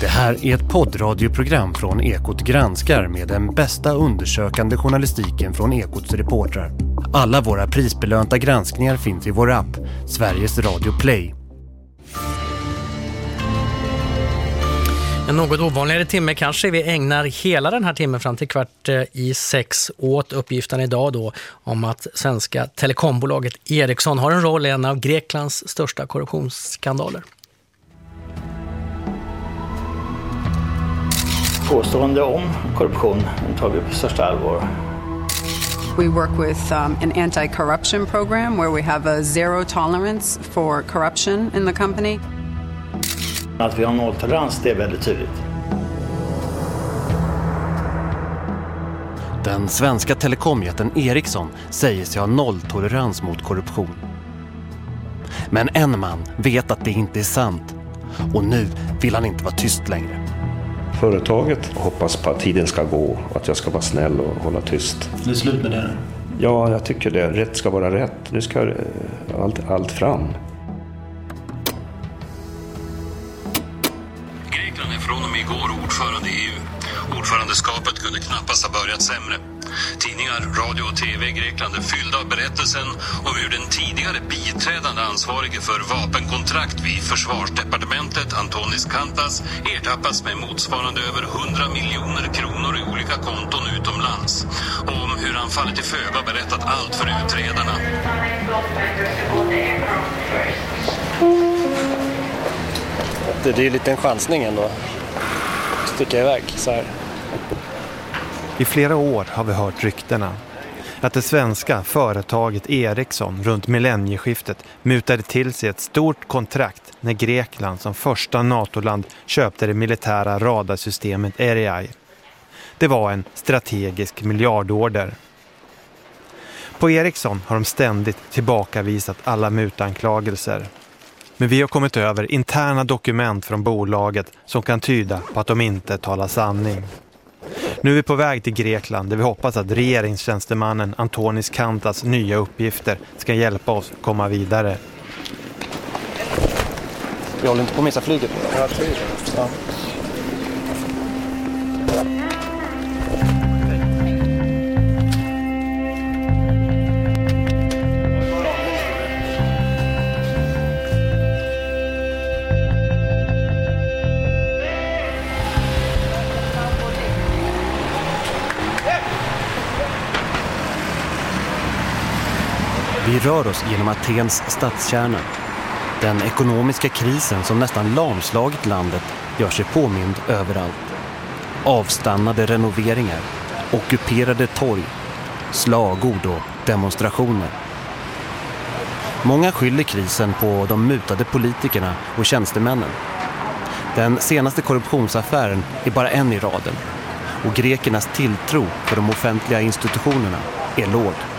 Det här är ett poddradioprogram från Ekot granskar med den bästa undersökande journalistiken från Ekots reportrar. Alla våra prisbelönta granskningar finns i vår app, Sveriges Radio Play. En något ovanligare timme kanske. Vi ägnar hela den här timmen fram till kvart eh, i sex åt uppgiften idag då om att svenska telekombolaget Ericsson har en roll i en av Greklands största korruptionsskandaler. Påstående om korruption tar vi på största allvar. We work with um, an anti corruption program where we have a zero tolerance for corruption in the company. Att vi har nolltolerans, det är väldigt tydligt. Den svenska telekomjätten Ericsson säger sig ha nolltolerans mot korruption. Men en man vet att det inte är sant och nu vill han inte vara tyst längre. Företaget hoppas på att tiden ska gå och att jag ska vara snäll och hålla tyst. Det är slut med det nu? Ja, jag tycker det. Rätt ska vara rätt. Nu ska eh, allt, allt fram. Grekland är från och med igår ordförande i EU. Ordförandeskapet kunde knappast ha börjat sämre. Tidningar, radio och tv i Grekland är fyllda av berättelsen om hur den tidigare biträdande ansvarige för vapenkontrakt vid försvarsdepartementet, Antonis Kantas, ertappas med motsvarande över 100 miljoner kronor i olika konton utomlands. Och om hur han fallit i föga och berättat allt för utredarna. Det, det är ju lite en chansning ändå. Sticka iväg så här. I flera år har vi hört ryktena att det svenska företaget Ericsson runt millennieskiftet mutade till sig ett stort kontrakt när Grekland som första NATO-land köpte det militära radarsystemet Erieye. Det var en strategisk miljardorder. På Ericsson har de ständigt tillbakavisat alla mutanklagelser. Men vi har kommit över interna dokument från bolaget som kan tyda på att de inte talar sanning. Nu är vi på väg till Grekland där vi hoppas att regeringstjänstemannen Antonis Kantas nya uppgifter ska hjälpa oss komma vidare. Vi håller inte på att missa flyget. Ja. Rör oss genom Atens stadskärna. Den ekonomiska krisen som nästan lamslagit landet gör sig påmind överallt. Avstannade renoveringar, ockuperade torg, slagord och demonstrationer. Många skyller krisen på de mutade politikerna och tjänstemännen. Den senaste korruptionsaffären är bara en i raden och grekernas tilltro för de offentliga institutionerna är låg.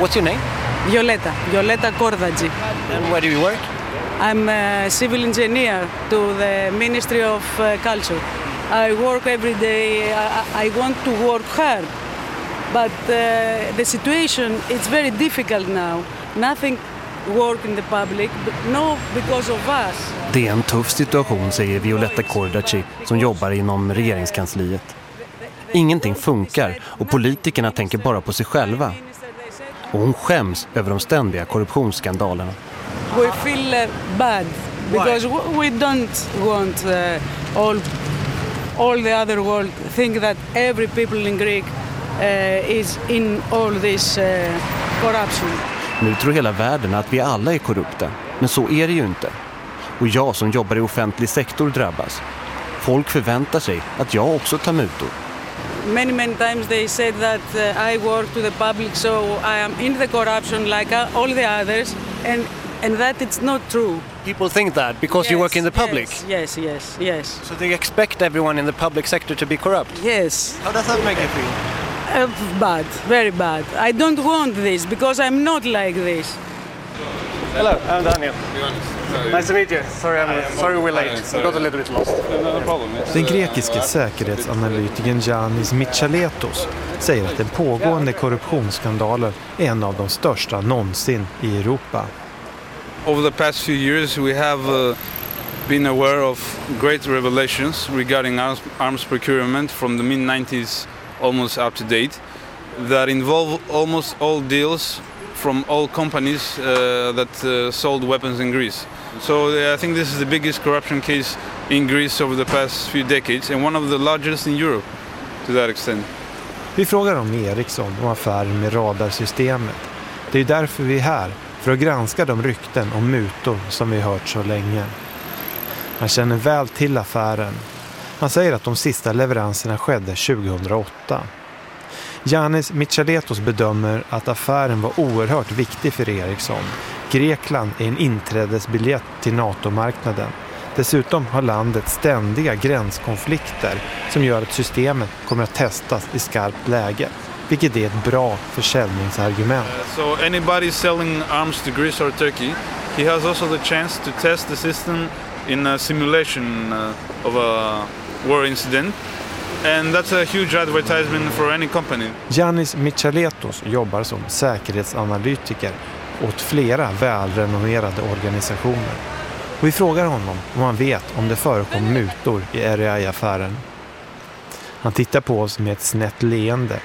What's your name? Violeta, Violeta Kordaji. And where do you work? I'm a civil engineer to the Ministry of uh, Culture. I work every day. I, I want to work hard, but uh, the situation it's very difficult now. Nothing work in the public, but no because of us. Det är en tuff situation, säger Violetta Kordaci som jobbar inom regeringskansliet. Ingenting funkar och politikerna tänker bara på sig själva. Och hon skäms över de ständiga korruptionsskandalerna. We feel uh, bad because we don't want uh, all all the other world think that every people in Greek uh, is in all this uh, corruption. Nu tror hela världen att vi alla är korrupta. Men så är det ju inte. Och jag som jobbar i offentlig sektor drabbas. Folk förväntar sig att jag också tar mutor. Many many times they said that uh, I work to the public, so I am in the corruption like uh, all the others, and and that it's not true. People think that because you work in the public. Yes, yes, yes, yes. So they expect everyone in the public sector to be corrupt. Yes. How does that make you feel? Uh, bad, very bad. I don't want this because I'm not like this. Hello, I'm Daniel. Nice to meet you. Sorry, I'm sorry we're late. We got a little bit lost. Den grekiske säkerhetsanalytikern Giannis Michaletos säger att den pågående korruptionsskandalen är en av de största någonsin i Europa. over the past few years, we have uh, been aware of great revelations regarding arms, arms procurement from the mid 90s almost up to date that involve almost all deals from all companies uh, that uh, sold weapons in Greece. So uh, I think this is the biggest corruption case in Greece over the past few decades and one of the largest in Europe to that extent. Vi frågar om Ericsson och affären med radarsystemet. Det är därför vi är här, för att granska de rykten om mutor som vi hört så länge. Han känner väl till affären. Han säger att de sista leveranserna skedde 2008. Janis Michaletos bedömer att affären var oerhört viktig för Ericsson. Grekland är en inträdesbiljett till NATO-marknaden. Dessutom har landet ständiga gränskonflikter som gör att systemet kommer att testas i skarpt läge. Vilket är ett bra försäljningsargument. Uh, so anybody selling arms to Greece or Turkey, he has also the chance to test the system in a simulation uh, of a war incident. And that's a huge advertisement for any company. Janis Michaletos jobbar som säkerhetsanalytiker åt flera välrenommerade organisationer. Och vi frågar honom om han vet om det förekom mutor i REI-affären. Han tittar på oss med ett snett leende.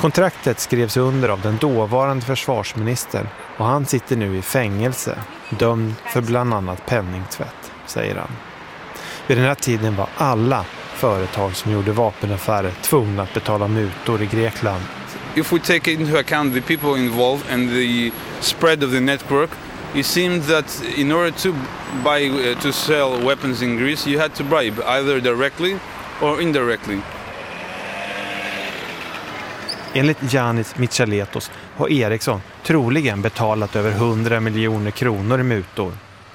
Kontraktet skrevs under av den dåvarande försvarsministern och han sitter nu i fängelse, dömd för bland annat penningtvätt, säger han. Vid den här tiden var alla företag som gjorde vapenaffärer tvungna att betala mutor i Grekland. If we take into account the people involved and the spread of the network, it seemed that in order to buy uh, to sell weapons in Greece, you had to bribe either directly or indirectly. Enligt Janis Michaletos har Ericsson troligen betalat över 100 miljoner kronor i mutor.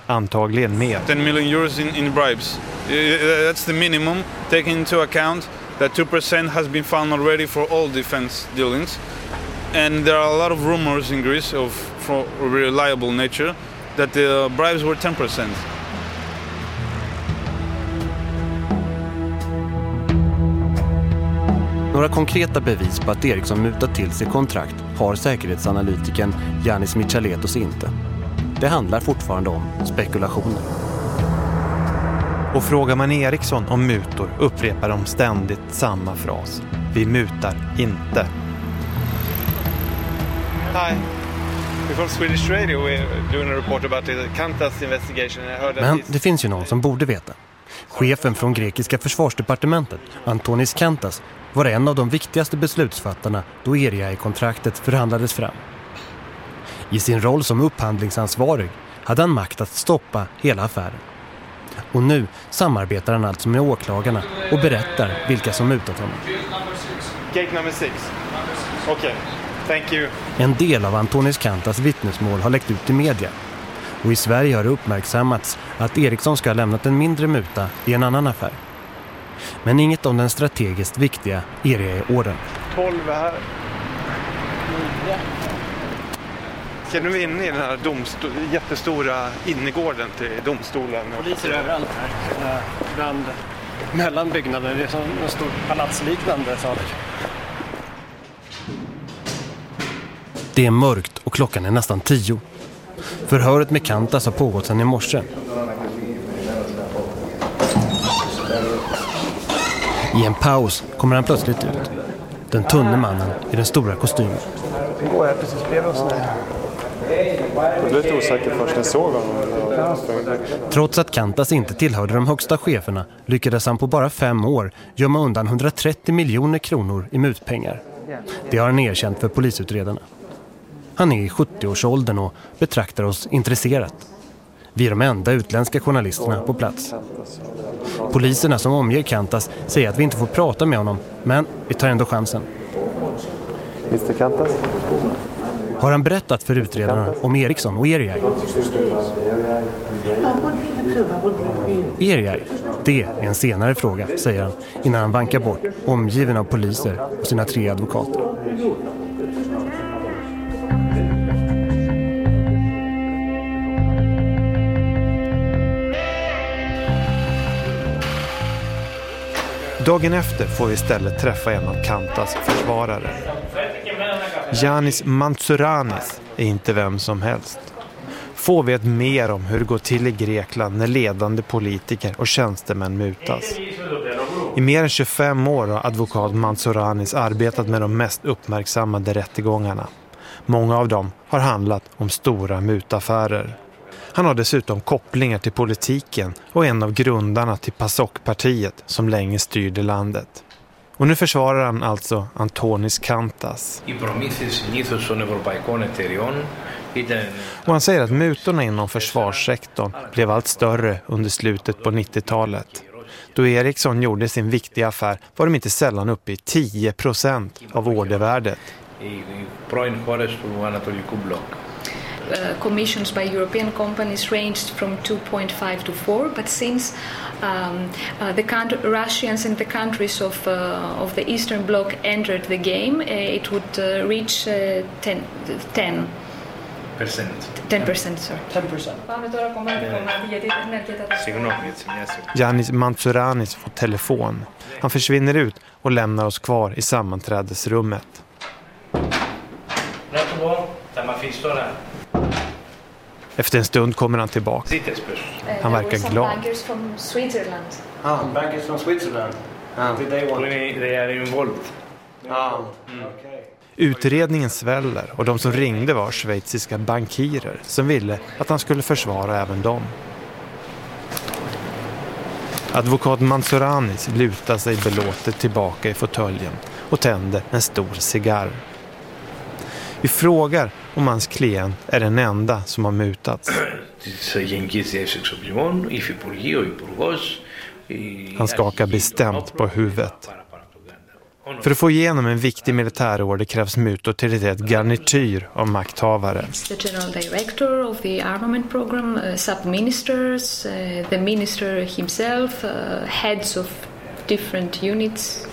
Antagligen mer. 10 million euros in, in bribes. That's the minimum, taking into account that 2% has been found already for all defense dealings. And there are a lot of rumors in Greece of for reliable nature that the bribes were 10%. Några konkreta bevis på att Ericsson mutat till sig kontrakt har säkerhetsanalytikern Janis Michaletos inte. Det handlar fortfarande om spekulationer. Och frågar man Ericsson om mutor upprepar de ständigt samma fras. Vi mutar inte. Hi. We're from Swedish Radio. We're doing a report about the Kantas investigation. I heard that Men det finns ju någon som borde veta. Chefen från grekiska försvarsdepartementet, Antonis Kantas, var en av de viktigaste beslutsfattarna då Eria-kontraktet förhandlades fram. I sin roll som upphandlingsansvarig hade han makt att stoppa hela affären. Och nu samarbetar han alltså med åklagarna och berättar vilka som mutat honom. Gate number six. Okay. Thank you. En del av Antonis Kantas vittnesmål har läckt ut i media. Och i Sverige har det uppmärksammats att Ericsson ska ha lämnat en mindre muta i en annan affär. Men inget om den strategiskt viktiga Eria-orden. 12 här. Nu in i den här domstol, jättestora innergården till domstolen? Poliser överallt här. Bland, mellan byggnader. Det är som en stor palatsliknande sak. Det är mörkt och klockan är nästan tio. Förhöret med Kantas har pågått sedan i morse. I en paus kommer han plötsligt ut. Den tunne mannen i den stora kostymen. Den går här precis bredvid oss nu. Jag blev lite osäker först när jag såg honom. Trots att Kantas inte tillhörde de högsta cheferna lyckades han på bara fem år gömma undan 130 miljoner kronor i mutpengar. Det har han erkänt för polisutredarna. Han är i 70-årsåldern och betraktar oss intresserat. Vi är de enda utländska journalisterna på plats. Poliserna som omger Kantas säger att vi inte får prata med honom, men vi tar ändå chansen. Mr Kantas? Har han berättat för utredarna om Ericsson och Erjaj. Erjaj, det är en senare fråga, säger han innan han vankar bort, omgiven av poliser och sina tre advokater. Dagen efter får vi istället träffa en av Kantas försvarare. Janis Mantsuranis är inte vem som helst. Få vet mer om hur det går till i Grekland när ledande politiker och tjänstemän mutas. I mer än 25 år har advokat Mansouranis arbetat med de mest uppmärksammade rättegångarna. Många av dem har handlat om stora mutaffärer. Han har dessutom kopplingar till politiken och är en av grundarna till PASOK-partiet som länge styrde landet. Och nu försvarar han alltså Antonis Kantas. Och han säger att mutorna inom försvarssektorn blev allt större under slutet på 90-talet. Då Ericsson gjorde sin viktiga affär var de inte sällan uppe i 10 procent av ordervärdet. Uh, commissions by European companies ranged from 2.5 to 4, but since um, uh, the Russians and the countries of, uh, of the Eastern Bloc entered the game, uh, it would uh, reach 10. 10. Percent. 10 percent, sorry. 10 percent. Janis Mansouranis får telefon. Han försvinner ut och lämnar oss kvar i sammanträdesrummet. Efter en stund kommer han tillbaka. Han verkar glad. Bankers from Switzerland. Ah, bankers from Switzerland. Ah. Did they want... They are involved. Ah, mm. okay. Utredningen sväller och de som ringde var schweiziska bankirer som ville att han skulle försvara även dem. Advokat Mansouranis lutar sig belåtet tillbaka i fåtöljen och tänder en stor cigarr. Vi frågar om hans klient är den enda som har mutats. Han skakar bestämt på huvudet. För att få igenom en viktig militärorder krävs mutor till ett garnityr av makthavare. The general director of the armament program, uh, sub-ministers, uh, the minister himself, uh, heads of different units.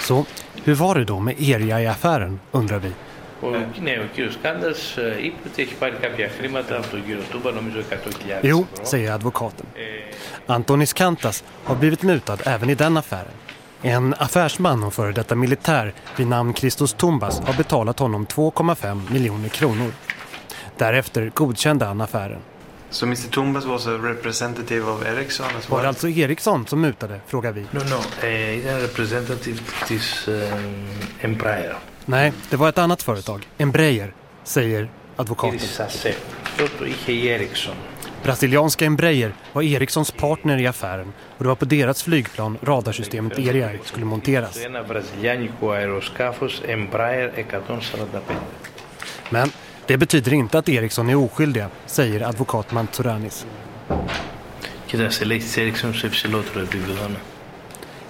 Så hur var det då med Eria i affären, undrar vi. Ναι, ο κύριος Κάντας είπε ότι έχει πάρει κάποια χρήματα από τον κύριο Τούμπα, νομίζω 100.000 Jo, säger advokaten. Antonis Kantas har blivit mutad även i den affären. En affärsman och före detta militär vid namn Christos Tumbas har betalat honom 2,5 miljoner kronor. Därefter godkände han affären. Så Mr. Tumbas was a representative of Ericsson as well? Var det alltså Ericsson som mutade, frågar vi. No, no, eh, ήταν representative της eh, Embraer. Nej, det var ett annat företag, Embraer, säger advokaten. Brasilianska Embraer var Ericssons partner i affären och det var på deras flygplan radarsystemet ERIAC skulle monteras. Men det betyder inte att Ericsson är oskyldiga, säger advokat Mantouranis.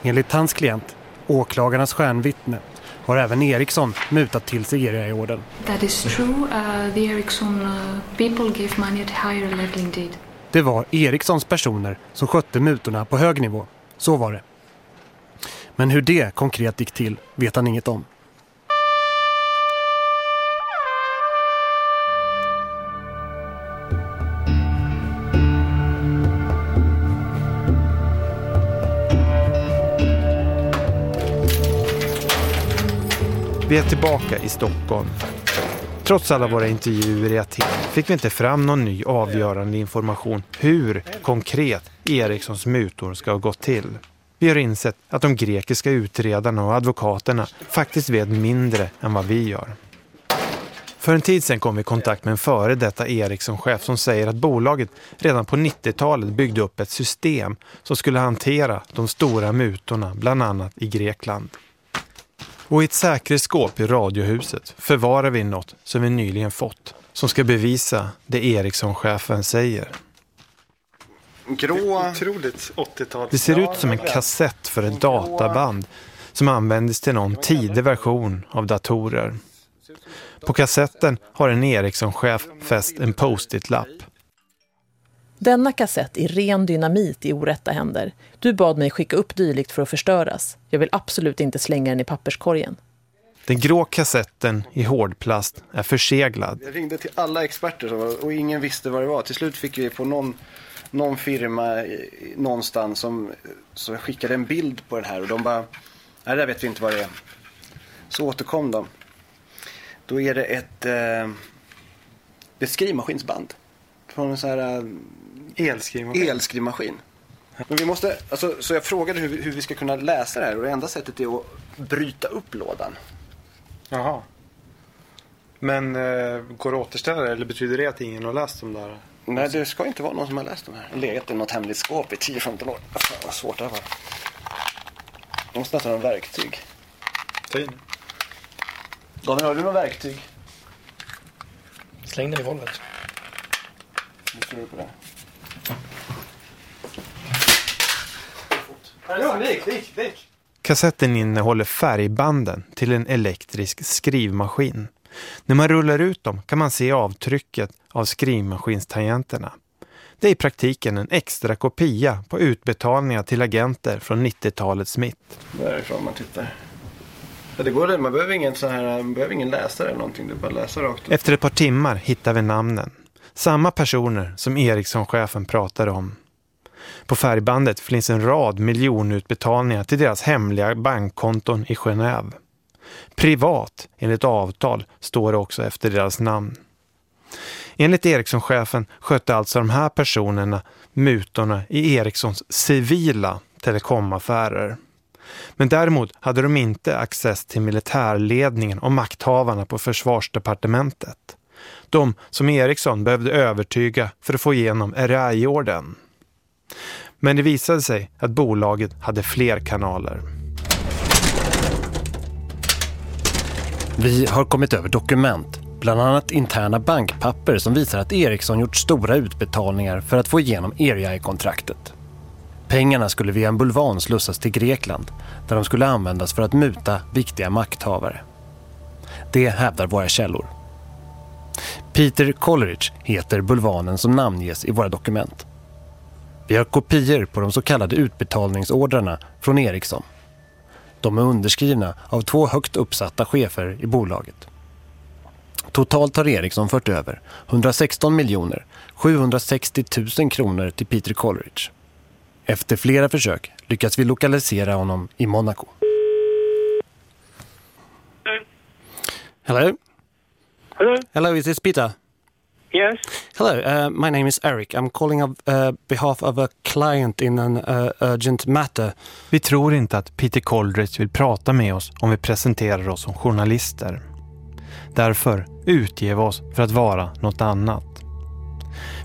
Enligt hans klient, åklagarnas stjärnvittne, har även Ericsson mutat till sig Eria-orden. That is true. Uh, the Ericsson uh, people gave money at higher level indeed. Det var Ericssons personer som skötte mutorna på hög nivå. Så var det. Men hur det konkret gick till vet han inget om. Vi är tillbaka i Stockholm. Trots alla våra intervjuer i Aten fick vi inte fram någon ny avgörande information hur konkret Ericssons mutor ska ha gått till. Vi har insett att de grekiska utredarna och advokaterna faktiskt vet mindre än vad vi gör. För en tid sedan kom vi i kontakt med en före detta Ericsson-chef som säger att bolaget redan på 90-talet byggde upp ett system som skulle hantera de stora mutorna bland annat i Grekland. Och i ett säkerhetsskåp i radiohuset förvarar vi något som vi nyligen fått som ska bevisa det Ericsson-chefen säger. Grå. Otroligt 80-tal. Det ser ut som en kassett för ett databand som användes till någon tidig version av datorer. På kassetten har en Ericsson-chef fäst en post-it-lapp. Denna kassett är ren dynamit i orätta händer. Du bad mig skicka upp dylikt för att förstöras. Jag vill absolut inte slänga den i papperskorgen. Den grå kassetten i hårdplast är förseglad. Jag ringde till alla experter och ingen visste vad det var. Till slut fick vi på någon, någon firma någonstans som, som skickade en bild på den här och de bara, nej det vet vi inte vad det är. Så återkom de. Då är det ett, eh, ett skrivmaskinsband. på en sån här äh, Elskrivmaskin. elskrivmaskin. Men vi måste, alltså, så jag frågade hur, hur vi ska kunna läsa det här och det enda sättet är att bryta upp lådan. Jaha. Men eh, går det att återställa det eller betyder det att ingen har läst dem där? Nej, det ska inte vara någon som har läst de här. Legat i något hemligt skåp i 10-15 år. Fan vad svårt det här var. Jag måste nästan ha en verktyg. Ta in. Daniel, har du några verktyg? Släng den i golvet. Nu slår du på det. Ja. Kassetten innehåller färgbanden till en elektrisk skrivmaskin. När man rullar ut dem kan man se avtrycket av skrivmaskinstangenterna. Det är i praktiken en extra kopia på utbetalningar till agenter från 90-talets mitt. Därifrån man tittar. Ja, det går, man behöver ingen, sån här, man behöver ingen läsare eller någonting. Är bara läsa rakt. Efter ett par timmar hittar vi namnen. Samma personer som Ericsson-chefen pratade om. På färgbandet finns en rad miljonutbetalningar till deras hemliga bankkonton i Genève. Privat, enligt avtal, står det också efter deras namn. Enligt Ericsson-chefen skötte alltså de här personerna mutorna i Ericssons civila telekomaffärer. Men däremot hade de inte access till militärledningen och makthavarna på försvarsdepartementet. De som Ericsson behövde övertyga för att få igenom RAI-orden. Men det visade sig att bolaget hade fler kanaler. Vi har kommit över dokument, bland annat interna bankpapper som visar att Ericsson gjort stora utbetalningar för att få igenom Eriai-kontraktet. Pengarna skulle via en bulvan slussas till Grekland där de skulle användas för att muta viktiga makthavare. Det hävdar våra källor. Peter Coleridge heter bulvanen som namnges i våra dokument. Vi har kopior på de så kallade utbetalningsordrarna från Ericsson. De är underskrivna av två högt uppsatta chefer i bolaget. Totalt har Ericsson fört över 116 miljoner 760 000 kronor till Peter Coleridge. Efter flera försök lyckas vi lokalisera honom i Monaco. Hello? Hello? Hello, is this Peter? Yes. Hello, uh, my name is Eric. I'm calling on uh, behalf of a client in an uh, urgent matter. Vi tror inte att Peter Coleridge vill prata med oss om vi presenterar oss som journalister. Därför utger vi oss för att vara något annat.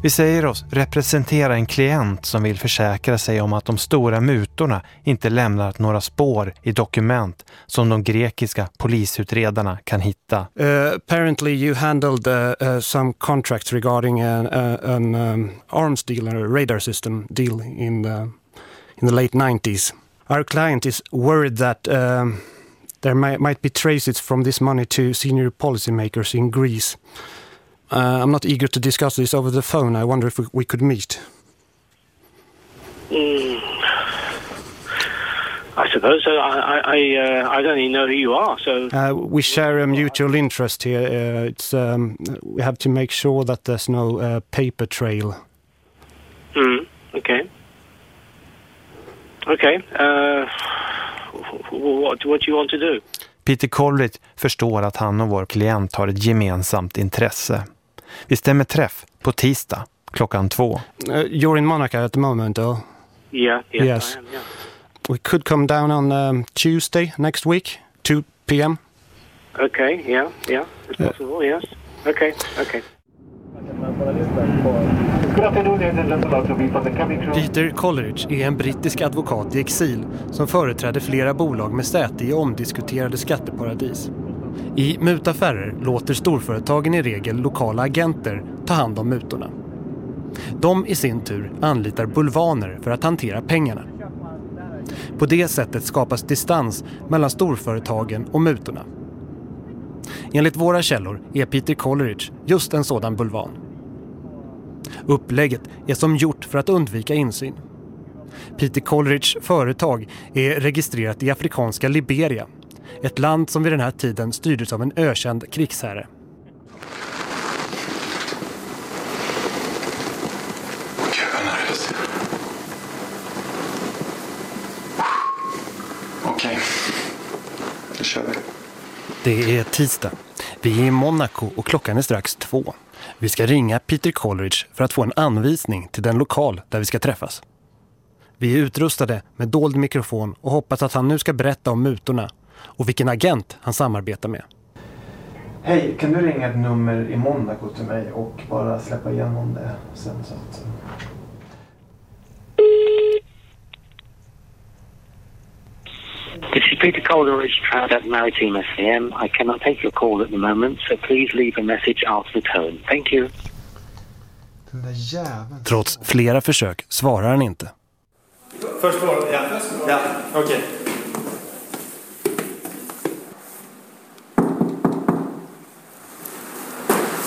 Vi säger oss representera en klient som vill försäkra sig om att de stora mutorna inte lämnar några spår i dokument som de grekiska polisutredarna kan hitta. Uh, apparently you handled uh, uh, some contracts regarding an, uh, an um, arms dealer radar system deal in the, in the late 90s. Our client is worried that um, there might, might be traces from this money to senior policymakers in Greece. Uh, I'm not eager to discuss this over the phone. I wonder if we, we could meet. Mm. I suppose so. I I I, uh, I don't even know who you are. So Uh, we share a mutual interest here. Uh, it's um, we have to make sure that there's no uh, paper trail. mm, okay, okay. Uh, what what do you want to do? Peter Coleridge förstår att han och vår klient har ett gemensamt intresse. Vi stämmer träff på tisdag klockan två. Uh, you're in Monaco at the moment, or? Yeah, yes, Yes. I am. Yeah. We could come down on um, Tuesday next week, 2 p.m. Okay. Yeah. Yeah. It's Yeah. possible. Yes. Okay. Okay. Peter Coleridge är en brittisk advokat i exil som företräder flera bolag med säte i omdiskuterade skatteparadis. I mutaffärer låter storföretagen i regel lokala agenter ta hand om mutorna. De i sin tur anlitar bulvaner för att hantera pengarna. På det sättet skapas distans mellan storföretagen och mutorna. Enligt våra källor är Peter Coleridge just en sådan bulvan. Upplägget är som gjort för att undvika insyn. Peter Coleridge företag är registrerat i afrikanska Liberia, ett land som vid den här tiden styrdes av en ökänd krigsherre. Okej, då kör vi. Det är tisdag. Vi är i Monaco och klockan är strax två. Vi ska ringa Peter Coleridge för att få en anvisning till den lokal där vi ska träffas. Vi är utrustade med dold mikrofon och hoppas att han nu ska berätta om mutorna och vilken agent han samarbetar med. Hej, kan du ringa ett nummer i Monaco till mig och bara släppa igenom det sen så att... This is Peter Coleridge, proud at Maritime FM. I cannot take your call at the moment, so please leave a message after the tone. Thank you. Trots flera försök svarar han inte. Först var ja. Ja, okej.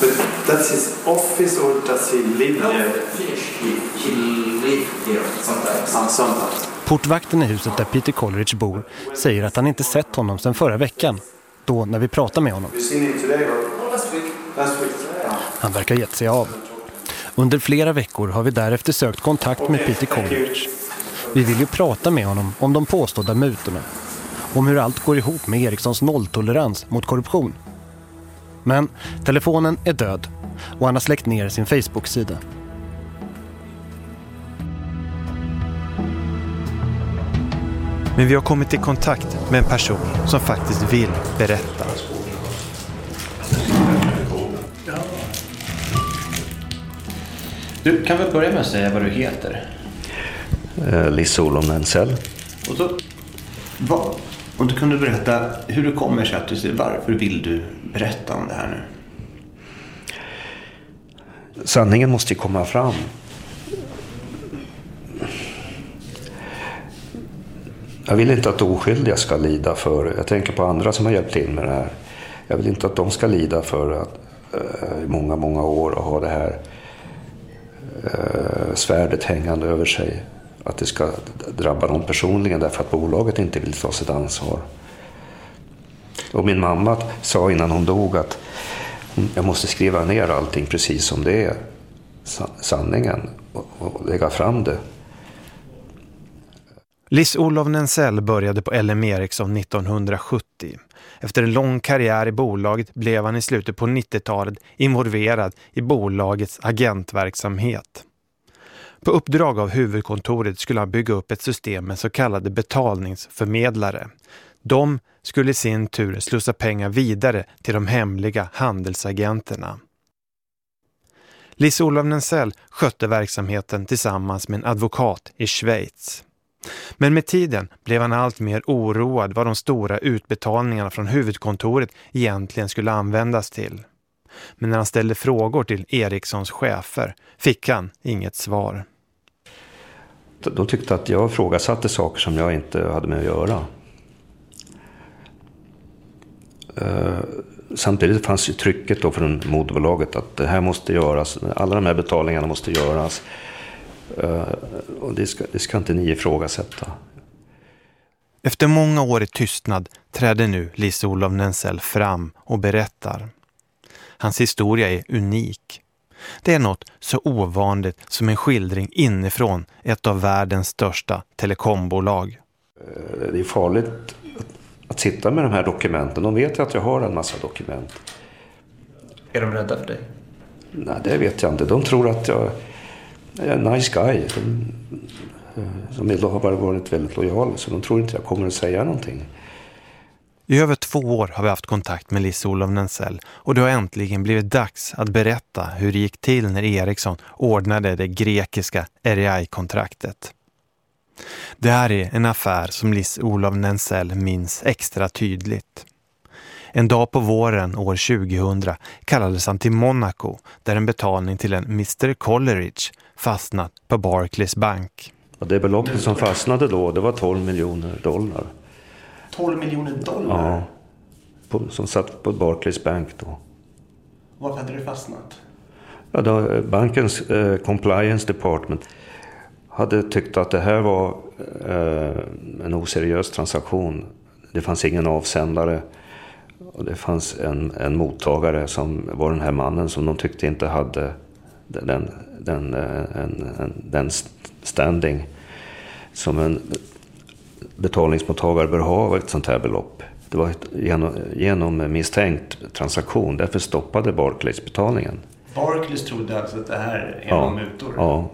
But that's his office or does he live there? He live here sometimes. Ah, sometimes. Portvakten i huset där Peter Coleridge bor säger att han inte sett honom sedan förra veckan, då när vi pratade med honom. Han verkar gett sig av. Under flera veckor har vi därefter sökt kontakt med Peter Coleridge. Vi vill ju prata med honom om de påstådda mutorna. Om hur allt går ihop med Ericssons nolltolerans mot korruption. Men telefonen är död och han har släckt ner sin Facebook-sida. Men vi har kommit i kontakt med en person som faktiskt vill berätta. Du kan väl börja med att säga vad du heter? Eh, Lisse Olof Nensel. Och så, om du kunde berätta hur det kommer sig att du, varför vill du berätta om det här nu? Sanningen måste ju komma fram. Jag vill inte att oskyldiga ska lida för, jag tänker på andra som har hjälpt till med det här. Jag vill inte att de ska lida för att eh, i många, många år och ha det här eh, svärdet hängande över sig. Att det ska drabba dem personligen därför att bolaget inte vill ta sitt ansvar. Och min mamma sa innan hon dog att jag måste skriva ner allting precis som det är, sanningen, och, och lägga fram det. Liss-Olof Nensell började på LM Ericsson 1970. Efter en lång karriär i bolaget blev han i slutet på 90-talet involverad i bolagets agentverksamhet. På uppdrag av huvudkontoret skulle han bygga upp ett system med så kallade betalningsförmedlare. De skulle i sin tur slussa pengar vidare till de hemliga handelsagenterna. Lise-Olof Nensell skötte verksamheten tillsammans med en advokat i Schweiz. Men med tiden blev han allt mer oroad vad de stora utbetalningarna från huvudkontoret egentligen skulle användas till. Men när han ställde frågor till Ericssons chefer fick han inget svar. De tyckte att jag frågasatte saker som jag inte hade med att göra. Eh, samtidigt fanns ju trycket då från moderbolaget att det här måste göras. Alla de här betalningarna måste göras. Eh, och det ska, det ska inte ni ifrågasätta. Efter många år i tystnad träder nu Lise-Olof Nensell fram och berättar. Hans historia är unik. Det är något så ovanligt som en skildring inifrån ett av världens största telekombolag. Eh, det är farligt att sitta med de här dokumenten. De vet ju att jag har en massa dokument. Är de rädda för dig? Nej, det vet jag inte. De tror att jag är en nice guy. De, som har bara varit väldigt lojal. Så de tror inte jag kommer att säga någonting. I över två år har vi haft kontakt med Lise-Olof Nensell och det har äntligen blivit dags att berätta hur det gick till när Ericsson ordnade det grekiska REI-kontraktet. Det här är en affär som Lise-Olof Nensell minns extra tydligt. En dag på våren år 2000 kallades han till Monaco där en betalning till en Mr. Coleridge fastnat på Barclays Bank. Och det beloppet som fastnade då det var 12 miljoner dollar. 12 miljoner dollar? Ja, på, som satt på Barclays Bank då. Var hade det fastnat? Ja, då, bankens eh, compliance department hade tyckt att det här var eh, en oseriös transaktion. Det fanns ingen avsändare och det fanns en, en mottagare som var den här mannen som de tyckte inte hade den, den, eh, en, en, den standing som en betalningsmottagare bör ha ett sånt här belopp. Det var ett genom, genom misstänkt transaktion, därför stoppade Barclays betalningen. Barclays trodde alltså att det här är Ja, någon mutor? ja.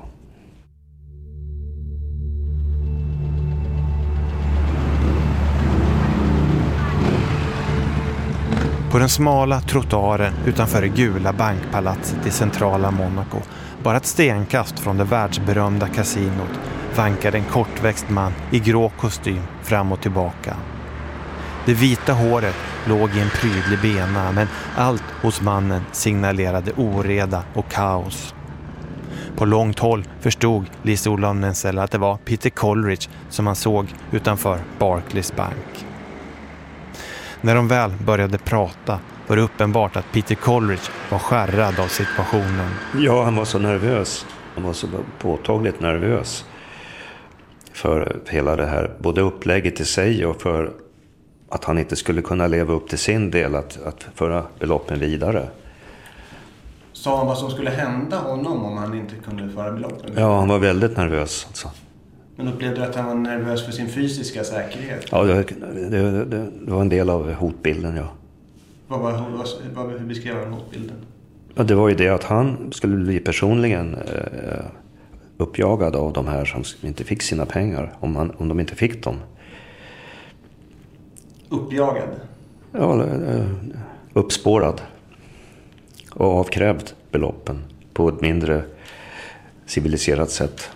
På den smala trottoaren utanför det gula bankpalatset i centrala Monaco, bara ett stenkast från det världsberömda kasinot, vankade en kortväxt man i grå kostym fram och tillbaka. Det vita håret låg i en prydlig bena men allt hos mannen signalerade oreda och kaos. På långt håll förstod Lise Olof att det var Peter Coleridge som han såg utanför Barclays Bank. När de väl började prata var det uppenbart att Peter Coleridge var skärrad av situationen. Ja, han var så nervös. Han var så påtagligt nervös. För hela det här, både upplägget i sig och för att han inte skulle kunna leva upp till sin del att, att föra beloppen vidare. Sa han vad som skulle hända honom om han inte kunde föra beloppen? Ja, han var väldigt nervös. Alltså. Men upplevde du att han var nervös för sin fysiska säkerhet? Ja, det, det, det, var en del av hotbilden, ja. Vad var, vad, hur beskrev han hotbilden? Ja, det var ju det att han skulle bli personligen eh, uppjagad av de här som inte fick sina pengar, om, han, om de inte fick dem. Uppjagad? Ja, eh, uppspårad. Och avkrävd beloppen på ett mindre civiliserat sätt.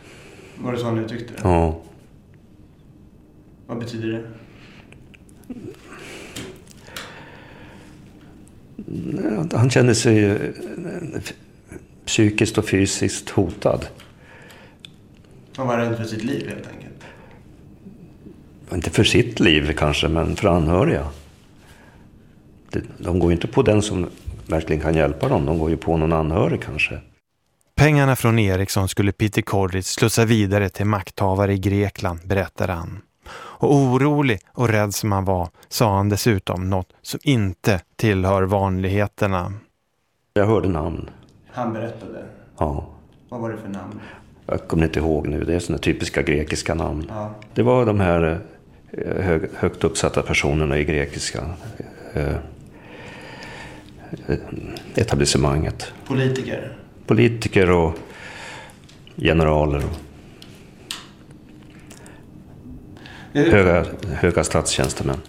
Var det så han uttryckte det? Ja. Vad betyder det? Han kände sig eh, psykiskt och fysiskt hotad. Han var rädd för sitt liv helt enkelt? Inte för sitt liv kanske, men för anhöriga. De går ju inte på den som verkligen kan hjälpa dem. De går ju på någon anhörig kanske. Pengarna från Ericsson skulle Peter Coleridge slussa vidare till makthavare i Grekland, berättar han. Och orolig och rädd som han var sa han dessutom något som inte tillhör vanligheterna. Jag hörde namn. Han berättade? Ja. Vad var det för namn? Jag kommer inte ihåg nu. Det är sådana typiska grekiska namn. Ja. Det var de här hög, högt uppsatta personerna i grekiska eh, etablissemanget. Politiker? Politiker och generaler. Och höga, höga statstjänstemän.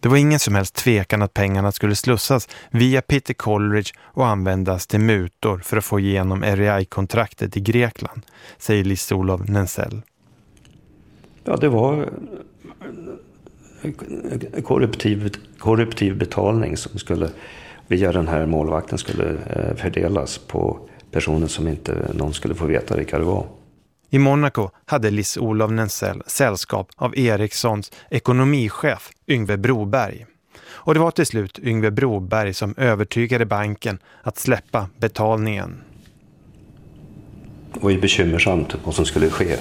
Det var ingen som helst tvekan att pengarna skulle slussas via Peter Coleridge och användas till mutor för att få igenom REI-kontraktet i Grekland, säger Lise Olof Nensel. Ja, det var korruptiv, korruptiv betalning som skulle via den här målvakten skulle eh, fördelas på personer som inte någon skulle få veta vilka det var. I Monaco hade Liss-Olof Nensell sällskap av Ericssons ekonomichef Yngve Broberg. Och det var till slut Yngve Broberg som övertygade banken att släppa betalningen. Det var ju bekymmersamt vad som skulle ske.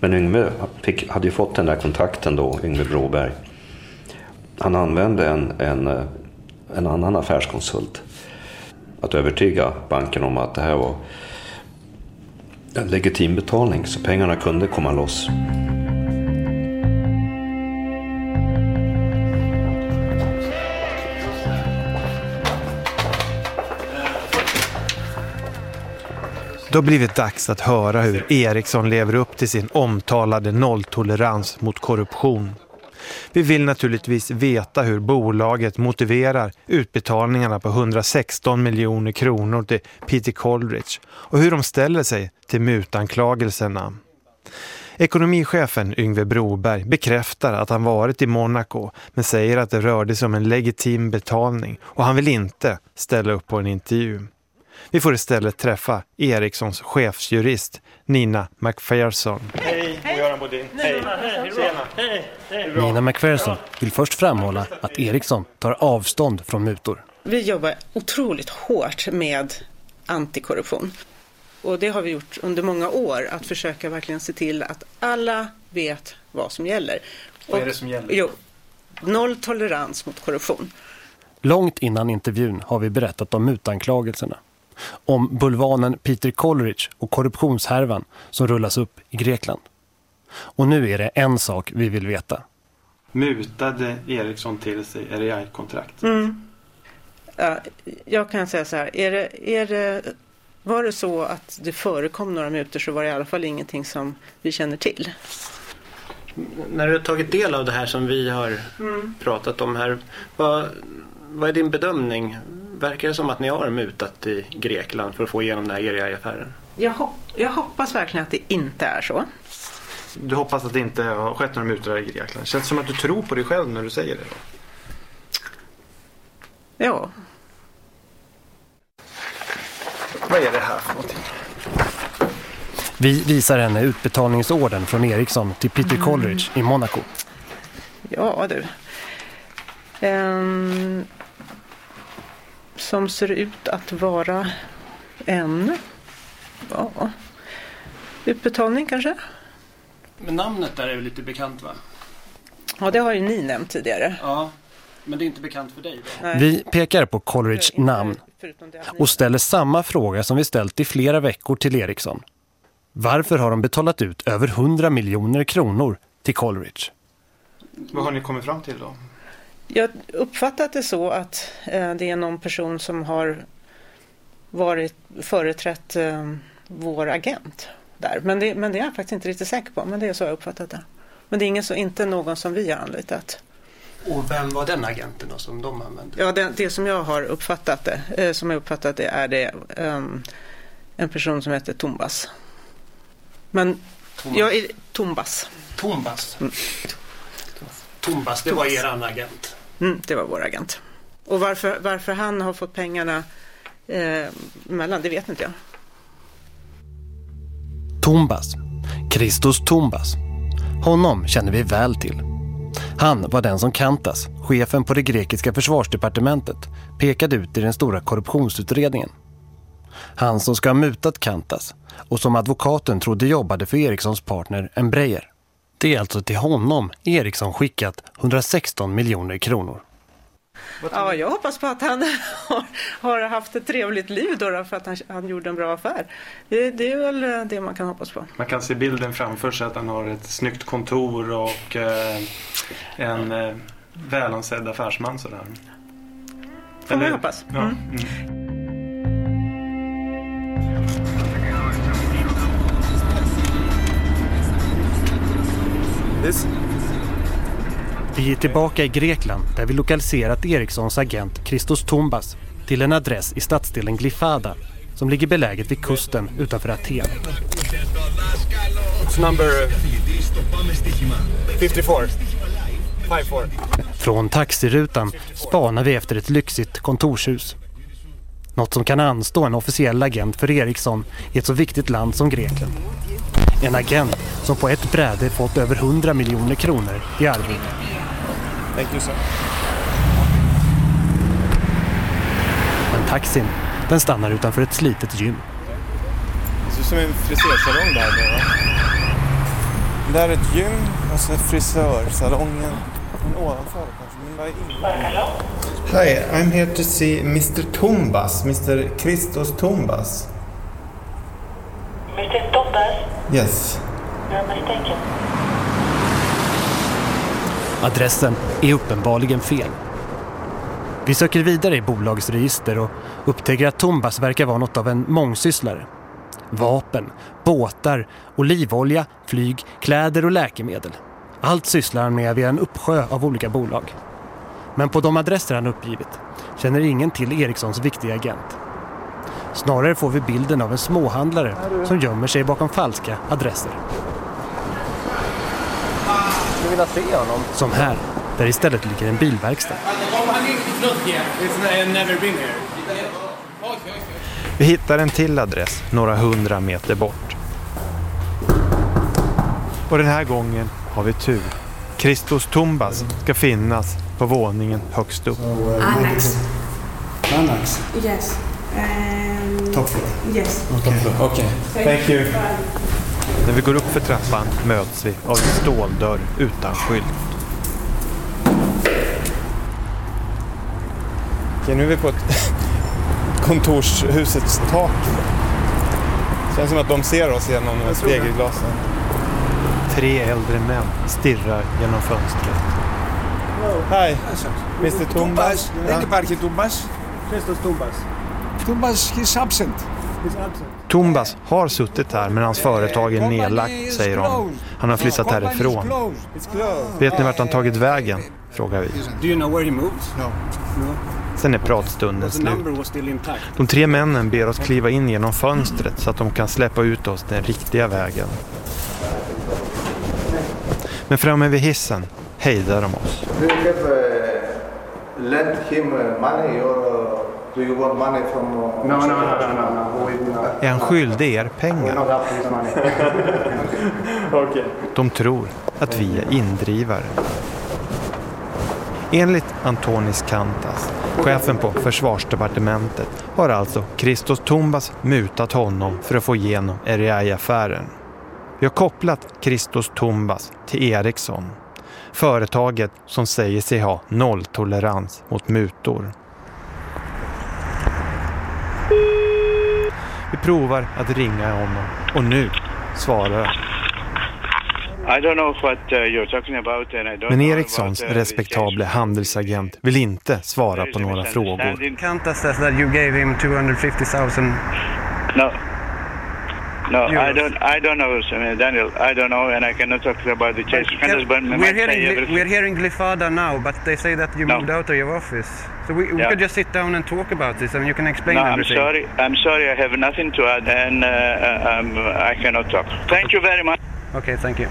Men Yngve fick, hade ju fått den där kontakten då, Yngve Broberg. Han använde en, en, en annan affärskonsult att övertyga banken om att det här var en legitim betalning så pengarna kunde komma loss. Det har blivit dags att höra hur Ericsson lever upp till sin omtalade nolltolerans mot korruption. Vi vill naturligtvis veta hur bolaget motiverar utbetalningarna på 116 miljoner kronor till Peter Coleridge och hur de ställer sig till mutanklagelserna. Ekonomichefen Yngve Broberg bekräftar att han varit i Monaco men säger att det rörde sig om en legitim betalning och han vill inte ställa upp på en intervju. Vi får istället träffa Ericssons chefsjurist Nina McPherson. Göran Bodin. Hej. Tjena. Nina McPherson vill först framhålla att Ericsson tar avstånd från mutor. Vi jobbar otroligt hårt med antikorruption. Och det har vi gjort under många år, att försöka verkligen se till att alla vet vad som gäller. Vad är det som gäller? Jo, noll tolerans mot korruption. Långt innan intervjun har vi berättat om mutanklagelserna. Om bulvanen Peter Coleridge och korruptionshärvan som rullas upp i Grekland. Och nu är det en sak vi vill veta. Mutade Ericsson till sig REI-kontrakt? Mm. Ja, jag kan säga så här, är det, är det, var det så att det förekom några mutor så var det i alla fall ingenting som vi känner till. När du har tagit del av det här som vi har Mm. pratat om här, vad, vad är din bedömning? Verkar det som att ni har mutat i Grekland för att få igenom den här ERI-affären? Jag, hop- jag hoppas verkligen att det inte är så. Du hoppas att det inte har skett några mutor i Grekland. Känns det som att du tror på dig själv när du säger det? Ja. Vad är det här för någonting? Vi visar henne utbetalningsorden från Ericsson till Peter Mm. Coleridge i Monaco. Ja du. Ehm, som ser ut att vara en ja, utbetalning kanske? Men namnet där är väl lite bekant va? Ja, det har ju ni nämnt tidigare. Ja, men det är inte bekant för dig då? Vi pekar på Coleridge namn och ställer samma fråga som vi ställt i flera veckor till Ericsson. Varför har de betalat ut över 100 miljoner kronor till Coleridge? Vad har ni kommit fram till då? Jag uppfattat det så att eh, det är någon person som har varit företrätt eh, vår agent där. Men det, men det är jag faktiskt inte riktigt säker på. Men det är så jag uppfattat det. Men det är ingen så, inte någon som vi har anlitat. Och vem var den agenten då som de använde? Ja, det, det som jag har uppfattat det, eh, som jag uppfattat det är det ehm, en person som heter Tombas. Men Thomas. jag är Tombas. Tombas? Mm. Tombas, det var Tombas. eran agent? Mm, det var vår agent. Och varför, varför han har fått pengarna eh, mellan, det vet inte jag. Tombas. Kristus Tombas. Honom känner vi väl till. Han var den som Kantas, chefen på det grekiska försvarsdepartementet, pekade ut i den stora korruptionsutredningen. Han som ska ha mutat Kantas och som advokaten trodde jobbade för Ericssons partner Embraer. Det är alltså till honom Ericsson skickat 116 miljoner kronor. Ja, jag hoppas på att han har, har haft ett trevligt liv då, då för att han, han gjorde en bra affär. Det, det är väl eh, det man kan hoppas på. Man kan se bilden framför sig att han har ett snyggt kontor och eh, en eh, välansedd affärsman sådär. Får man hoppas. Ja. Mm. Mm. Vi är tillbaka i Grekland där vi lokaliserat Ericssons agent Christos Tombas till en adress i stadsdelen Glyfada som ligger beläget vid kusten utanför Aten. It's number 54. 54. Från taxirutan spanar vi efter ett lyxigt kontorshus. Något som kan anstå en officiell agent för Ericsson i ett så viktigt land som Grekland. En agent som på ett bräde fått över 100 miljoner kronor i arvode. Thank you sir. Men taxin, den stannar utanför ett slitet gym. Det ser ut som en frisersalong där nu va? Där är ett gym och så frisörsalongen. Men ovanför kanske, men vad är inne? Hi, I'm here to see Mr Tombas, Mr Christos Tombas. Mr. Tombas, Yes. you're mistaken. Adressen är uppenbarligen fel. Vi söker vidare i bolagsregister och upptäcker att Tombas verkar vara något av en mångsysslare. Vapen, båtar, olivolja, flyg, kläder och läkemedel. Allt sysslar han med via en uppsjö av olika bolag. Men på de adresser han uppgivit känner ingen till Erikssons viktiga agent. Snarare får vi bilden av en småhandlare som gömmer sig bakom falska adresser. Skulle vilja se honom. Som här, där istället ligger en bilverkstad. Vi hittar en till adress några hundra meter bort. Och den här gången har vi tur. Christos Tombas ska finnas på våningen högst upp. Annex. Annex. Yes. Um, Top floor. Yes. Okej. Okay. Thank you. När vi går upp för trappan möts vi av en ståldörr utan skylt. Okej, nu är vi på ett kontorshusets tak. Det känns som att de ser oss genom spegelglasen. Tre äldre män stirrar genom fönstret. Hej, Mr Tumbas. Tumbas. Ja. Thank you, Tumbas. Christos Tumbas. Tumbas, absent. Tumbas har suttit här men hans företag är nedlagt, säger de. Han har flyttat härifrån. Vet ni vart han tagit vägen? Frågar vi. Sen är pratstunden slut. De tre männen ber oss kliva in genom fönstret så att de kan släppa ut oss den riktiga vägen. Men framme vid hissen hejdar de oss. Do you have uh, lent him uh, money or uh, do you want money from... Uh, No, no, no, no, no, no. We, no. Är han skyldig er pengar? okay. De tror att vi är indrivare. Enligt Antonis Kantas, chefen på försvarsdepartementet, har alltså Christos Tumbas mutat honom för att få igenom REI-affären. Vi har kopplat Christos Tumbas till Ericsson, företaget som säger sig ha nolltolerans mot mutor. Vi provar att ringa honom. Och nu svarar han. Uh, Men Ericssons uh, respektable handelsagent vill inte svara på några frågor. No. I don't. I don't know, Daniel. I don't know, and I cannot talk about the chase. Candace Bun We're hearing, we're hearing Glyfada now, but they say that you No. moved out of your office. So we, we Yeah. could just sit down and talk about this I and you can explain no, I'm everything. sorry. I'm sorry. I have nothing to add, and uh, um, I cannot talk. Thank you very much. Okay, thank you.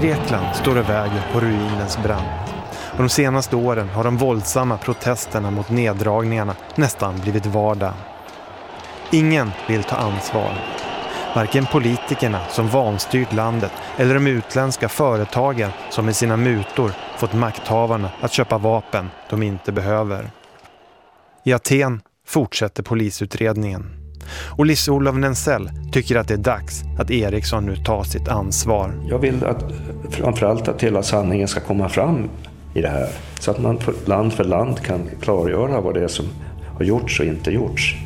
Grekland står och väger på ruinens brant. Och de senaste åren har de våldsamma protesterna mot neddragningarna nästan blivit vardag. Ingen vill ta ansvar. Varken politikerna som vanstyrt landet eller de utländska företagen som med sina mutor fått makthavarna att köpa vapen de inte behöver. I Aten fortsätter polisutredningen. Och Liss-Olof Nensell tycker att det är dags att Eriksson nu tar sitt ansvar. Jag vill att framförallt att hela sanningen ska komma fram i det här. Så att man för, land för land kan klargöra vad det är som har gjorts och inte gjorts.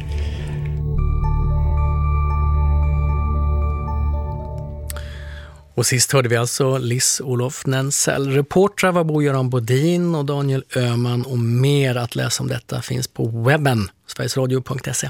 Och sist hörde vi alltså Liss Olof Nensell. Reportrar var Bo-Göran Bodin och Daniel Öhman och mer att läsa om detta finns på webben, sverigesradio.se.